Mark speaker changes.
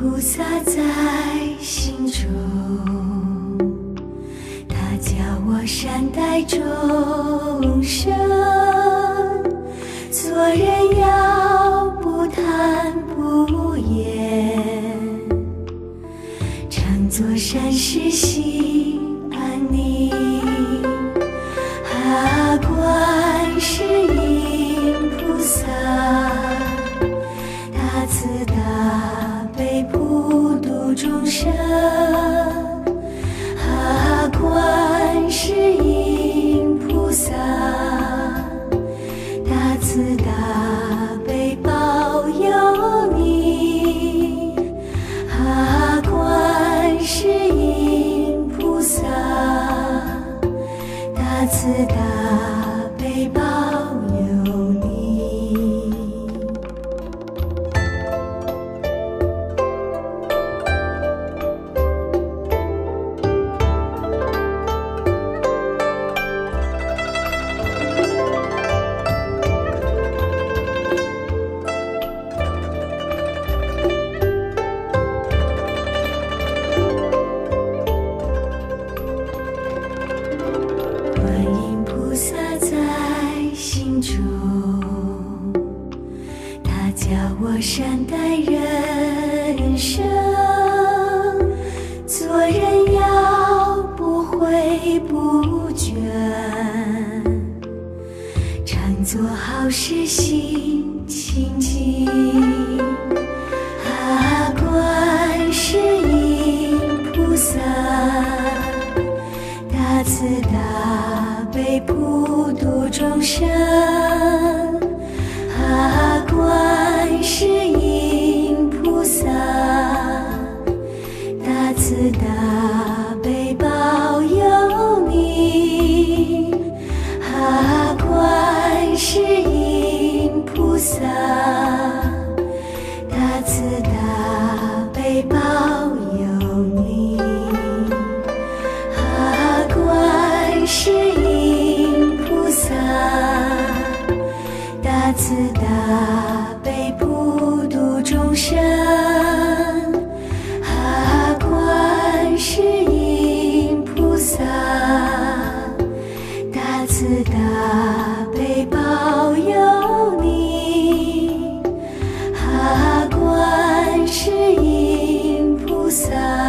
Speaker 1: 菩萨在心中，他教我善待众生，做人要不贪不厌，常做善事心度教我善待人生，做人要不悔不倦，常做好事心清净。啊，观世音菩萨。大慈大悲普度众生，慈大悲普度众生，啊，观世音菩萨，大慈大悲保佑你，啊，观世音菩萨。